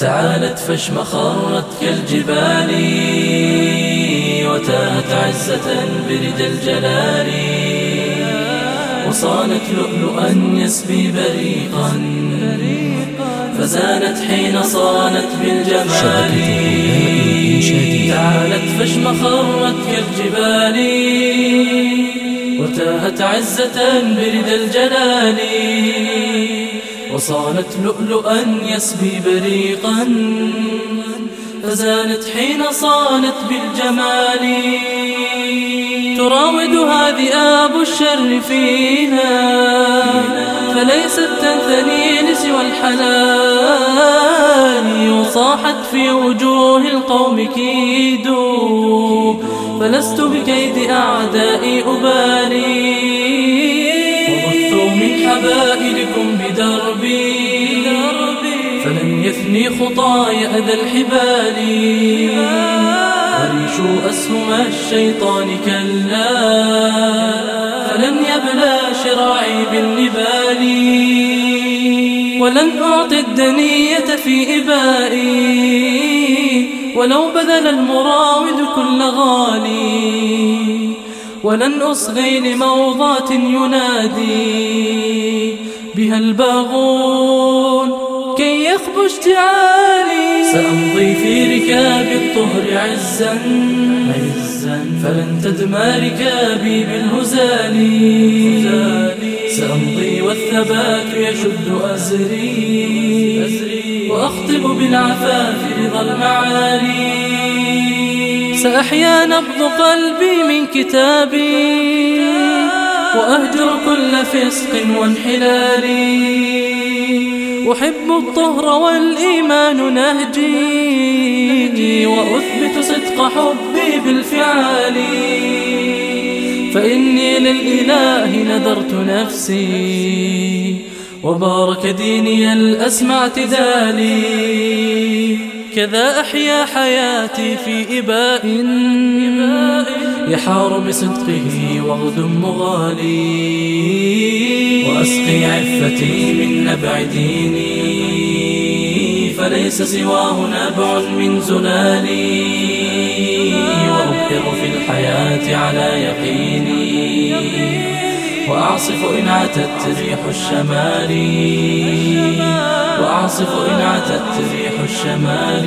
تعالت فاشمخرت كالجبال وتاهت عزة برد الجلال وصانت لؤلؤا يسبي بريقا فزانت حين صانت بالجمال تعالت فاشمخرت كالجبال وتاهت عزة برد الجلال وصانت لؤلؤا يسبي بريقا. فزانت حين صانت بالجمال. تراود ذئاب الشر فينا فليست تنثني لسوى الحلال. وصاحت في وجوه القوم كيدوا فلست بكيد أعدائي أبالي. حبائلكم بدربي فلن يثني خطاي أذى الحبال. وريشوا أسهم الشيطان كلا. فلن يبلى شراعي بالنبال. ولن أعطي الدنية في إبائي. ولو بذل المراود كل غالي. ولن أصغي لموضات ينادي. بها الباغون. كي يخبو اشتعالي سأمضي في ركاب الطهر عزا عزا. فلن تدمى ركابي بالهزال. سأمضي والثبات يشد أزري. وأخطب بالعفاف رضا المعالي. سأحيا نبض قلبي من كتابي. وأهجر كل فسق وانحلال. أحب الطهر والإيمان نهجي وأثبت صدق حبي بالفعال. فإني للإله نذرت نفسي وبارك ديني الأسمى اعتدالي. كذا أحيا حياتي في إباء. يحار بصدقه وغد مغالي. وأسقي عفتي من نبع ديني. فليس سواه نبع من زلالي. وأبحر في الحياة على يقيني. وأعصف إن عتت ريح الشمال. وأعصف إن عتت ريح الشمال.